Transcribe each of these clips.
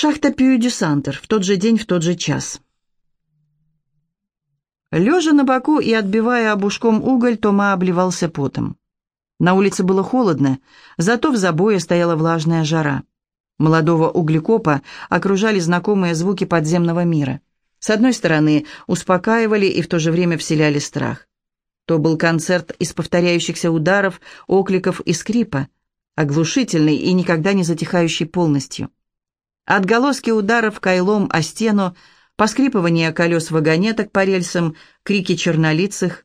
Шахта Пью-Дюсантер. В тот же день, в тот же час. Лежа на боку и отбивая обушком уголь, Тома обливался потом. На улице было холодно, зато в забое стояла влажная жара. Молодого углекопа окружали знакомые звуки подземного мира. С одной стороны, успокаивали и в то же время вселяли страх. То был концерт из повторяющихся ударов, окликов и скрипа, оглушительный и никогда не затихающий полностью. Отголоски ударов кайлом о стену, поскрипывание колес вагонеток по рельсам, крики чернолицых.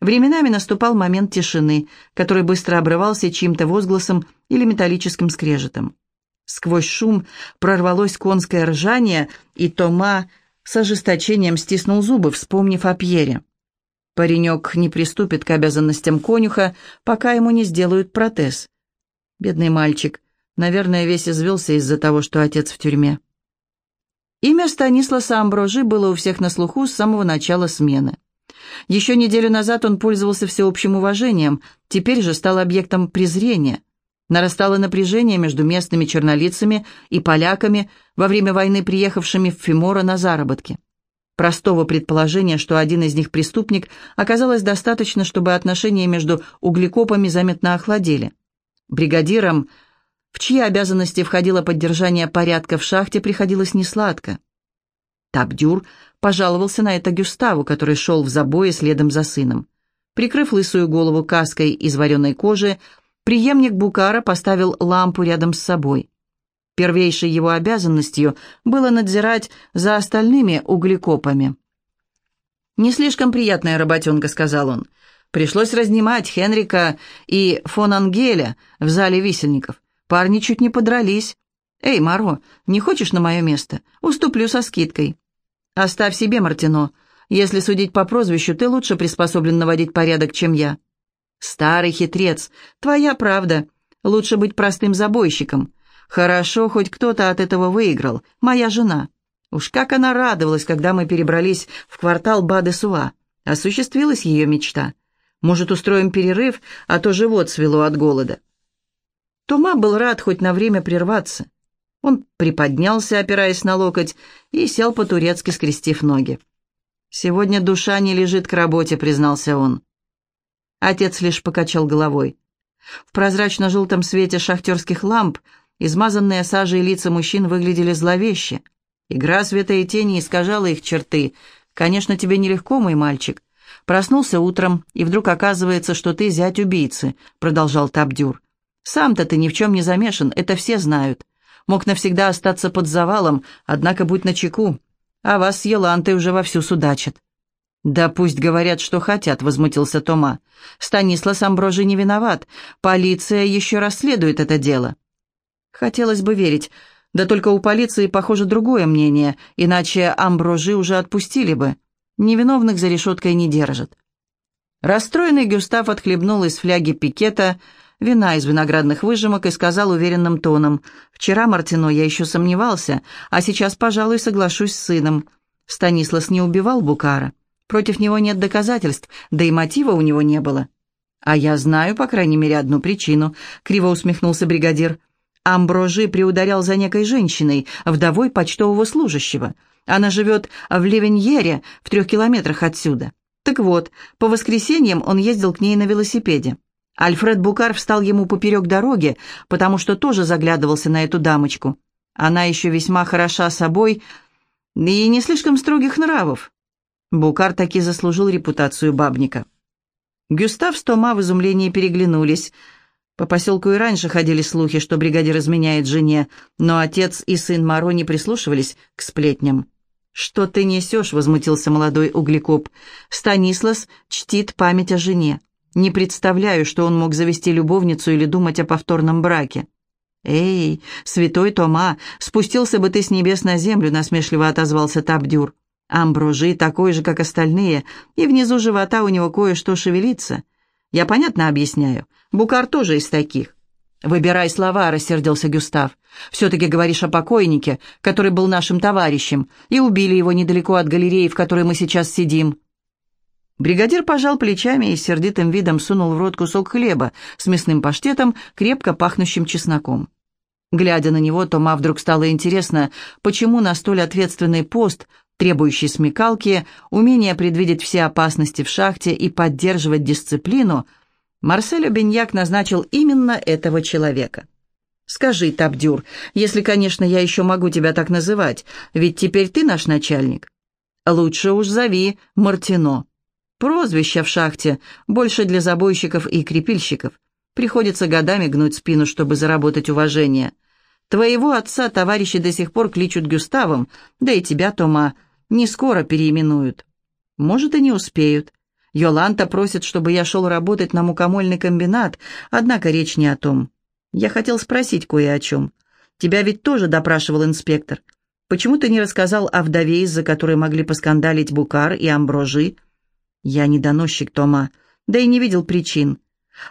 Временами наступал момент тишины, который быстро обрывался чьим-то возгласом или металлическим скрежетом. Сквозь шум прорвалось конское ржание, и Тома с ожесточением стиснул зубы, вспомнив о Пьере. Паренек не приступит к обязанностям конюха, пока ему не сделают протез. Бедный мальчик, наверное, весь извелся из-за того, что отец в тюрьме. Имя Станисласа Амброжи было у всех на слуху с самого начала смены. Еще неделю назад он пользовался всеобщим уважением, теперь же стал объектом презрения. Нарастало напряжение между местными чернолицами и поляками, во время войны приехавшими в Фимора на заработки. Простого предположения, что один из них преступник, оказалось достаточно, чтобы отношения между углекопами заметно охладели. Бригадирам, в чьи обязанности входило поддержание порядка в шахте, приходилось несладко. Табдюр пожаловался на это Гюставу, который шел в забое следом за сыном. Прикрыв лысую голову каской из вареной кожи, преемник Букара поставил лампу рядом с собой. Первейшей его обязанностью было надзирать за остальными углекопами. «Не слишком приятная работенка», — сказал он. «Пришлось разнимать Хенрика и фон Ангеля в зале висельников. Парни чуть не подрались. Эй, Маро, не хочешь на мое место? Уступлю со скидкой». «Оставь себе, Мартино. Если судить по прозвищу, ты лучше приспособлен наводить порядок, чем я». «Старый хитрец, твоя правда. Лучше быть простым забойщиком. Хорошо, хоть кто-то от этого выиграл. Моя жена. Уж как она радовалась, когда мы перебрались в квартал Бадесуа. Осуществилась ее мечта. Может, устроим перерыв, а то живот свело от голода». Тома был рад хоть на время прерваться. Он приподнялся, опираясь на локоть, и сел по-турецки, скрестив ноги. «Сегодня душа не лежит к работе», — признался он. Отец лишь покачал головой. В прозрачно-желтом свете шахтерских ламп измазанные сажей лица мужчин выглядели зловеще. Игра света и тени искажала их черты. «Конечно, тебе нелегко, мой мальчик. Проснулся утром, и вдруг оказывается, что ты зять убийцы», — продолжал Табдюр. «Сам-то ты ни в чем не замешан, это все знают мог навсегда остаться под завалом, однако будь начеку, а вас с Елантой уже вовсю судачат». «Да пусть говорят, что хотят», — возмутился Тома. «Станислав Амброжи не виноват. Полиция еще расследует это дело». Хотелось бы верить, да только у полиции, похоже, другое мнение, иначе Амброжи уже отпустили бы. Невиновных за решеткой не держат. Расстроенный Гюстав отхлебнул из фляги пикета, вина из виноградных выжимок и сказал уверенным тоном, «Вчера, Мартино, я еще сомневался, а сейчас, пожалуй, соглашусь с сыном. Станислас не убивал Букара. Против него нет доказательств, да и мотива у него не было». «А я знаю, по крайней мере, одну причину», — криво усмехнулся бригадир. «Амброжи приударял за некой женщиной, вдовой почтового служащего. Она живет в Левеньере, в трех километрах отсюда. Так вот, по воскресеньям он ездил к ней на велосипеде. Альфред Букар встал ему поперек дороги, потому что тоже заглядывался на эту дамочку. Она еще весьма хороша собой и не слишком строгих нравов. Букар таки заслужил репутацию бабника. Гюстав с Тома в изумлении переглянулись. По поселку и раньше ходили слухи, что бригадир изменяет жене, но отец и сын Маро не прислушивались к сплетням. «Что ты несешь?» — возмутился молодой углекоп. «Станислас чтит память о жене. Не представляю, что он мог завести любовницу или думать о повторном браке. «Эй, святой Тома, спустился бы ты с небес на землю», — насмешливо отозвался Табдюр. «Амброжи такой же, как остальные, и внизу живота у него кое-что шевелится. Я понятно объясняю. Букар тоже из таких». «Выбирай слова», — рассердился Гюстав. «Все-таки говоришь о покойнике, который был нашим товарищем, и убили его недалеко от галереи, в которой мы сейчас сидим». Бригадир пожал плечами и сердитым видом сунул в рот кусок хлеба с мясным паштетом, крепко пахнущим чесноком. Глядя на него, Тома вдруг стало интересно, почему на столь ответственный пост, требующий смекалки, умения предвидеть все опасности в шахте и поддерживать дисциплину, Марсель Беньяк назначил именно этого человека. «Скажи, Табдюр, если, конечно, я еще могу тебя так называть, ведь теперь ты наш начальник. Лучше уж зови Мартино. Прозвище в шахте больше для забойщиков и крепильщиков. Приходится годами гнуть спину, чтобы заработать уважение. Твоего отца товарищи до сих пор кличут Гюставом, да и тебя, Тома, не скоро переименуют. Может, и не успеют. Йоланта просит, чтобы я шел работать на мукомольный комбинат, однако речь не о том. Я хотел спросить кое о чем. Тебя ведь тоже допрашивал инспектор. Почему ты не рассказал о вдове, из-за которой могли поскандалить Букар и Амброжи? Я не доносчик Тома, да и не видел причин.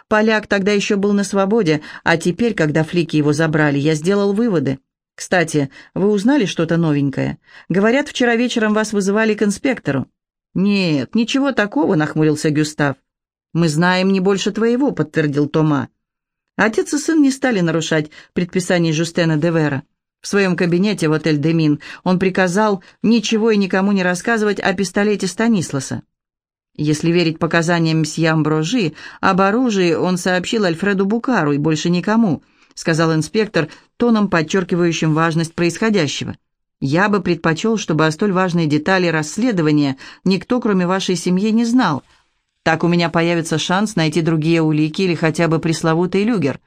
Поляк тогда еще был на свободе, а теперь, когда флики его забрали, я сделал выводы. Кстати, вы узнали что-то новенькое? Говорят, вчера вечером вас вызывали к инспектору. Нет, ничего такого, нахмурился Гюстав. Мы знаем не больше твоего, подтвердил Тома. Отец и сын не стали нарушать предписаний Жустена Девера. В своем кабинете в отель «Демин» он приказал ничего и никому не рассказывать о пистолете Станисласа. Если верить показаниям мсье Амброжи, об оружии он сообщил Альфреду Букару и больше никому, сказал инспектор, тоном подчеркивающим важность происходящего. «Я бы предпочел, чтобы о столь важной детали расследования никто, кроме вашей семьи, не знал. Так у меня появится шанс найти другие улики или хотя бы пресловутый люгер».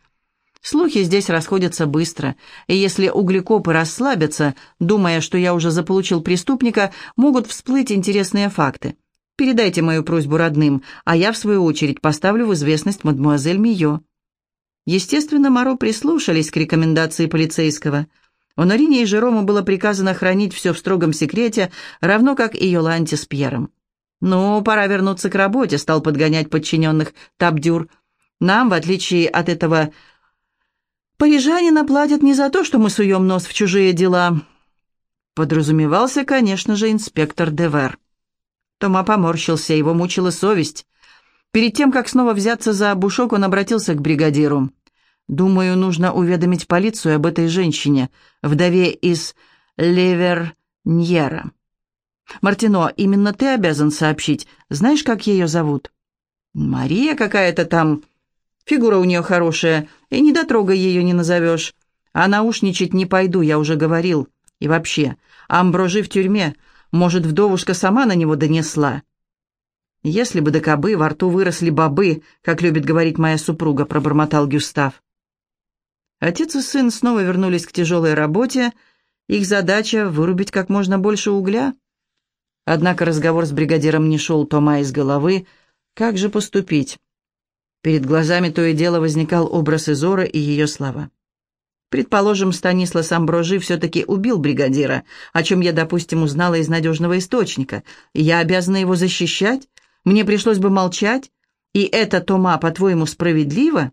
Слухи здесь расходятся быстро, и если углекопы расслабятся, думая, что я уже заполучил преступника, могут всплыть интересные факты. Передайте мою просьбу родным, а я, в свою очередь, поставлю в известность мадемуазель Мио». Естественно, Моро прислушались к рекомендации полицейского. Онорине и Жерому было приказано хранить все в строгом секрете, равно как и Йоланте с Пьером. «Ну, пора вернуться к работе», — стал подгонять подчиненных Табдюр. «Нам, в отличие от этого парижанина, платят не за то, что мы суем нос в чужие дела». Подразумевался, конечно же, инспектор Девер. Тома поморщился, его мучила совесть. Перед тем, как снова взяться за бушок, он обратился к бригадиру. «Думаю, нужно уведомить полицию об этой женщине, вдове из Леверньера. Мартино, именно ты обязан сообщить. Знаешь, как ее зовут?» «Мария какая-то там. Фигура у нее хорошая, и не дотрогай ее не назовешь. А наушничать не пойду, я уже говорил. И вообще, Амброжи в тюрьме, может, вдовушка сама на него донесла? Если бы до кобы во рту выросли бобы, как любит говорить моя супруга, пробормотал Гюстав. Отец и сын снова вернулись к тяжелой работе. Их задача — вырубить как можно больше угля. Однако разговор с бригадиром не шел Тома из головы. Как же поступить? Перед глазами то и дело возникал образ Изора и ее слова. Предположим, Станислав Амброжи все-таки убил бригадира, о чем я, допустим, узнала из надежного источника. Я обязана его защищать? Мне пришлось бы молчать? И это, Тома, по-твоему, справедливо?»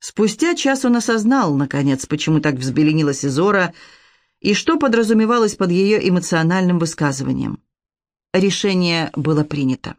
Спустя час он осознал, наконец, почему так взбеленилась Изора и что подразумевалось под ее эмоциональным высказыванием. Решение было принято.